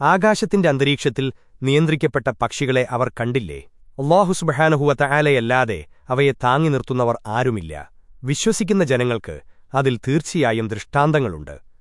ആകാശത്തിന്റെ അന്തരീക്ഷത്തിൽ നിയന്ത്രിക്കപ്പെട്ട പക്ഷികളെ അവർ കണ്ടില്ലേ? അള്ളാഹുസുബഹാനഹുവത്ത ആലയല്ലാതെ അവയെ താങ്ങി നിർത്തുന്നവർ ആരുമില്ല. വിശ്വസിക്കുന്ന ജനങ്ങൾക്ക് അതിൽ തീർച്ചയായും ദൃഷ്ടാന്തങ്ങളുണ്ട്.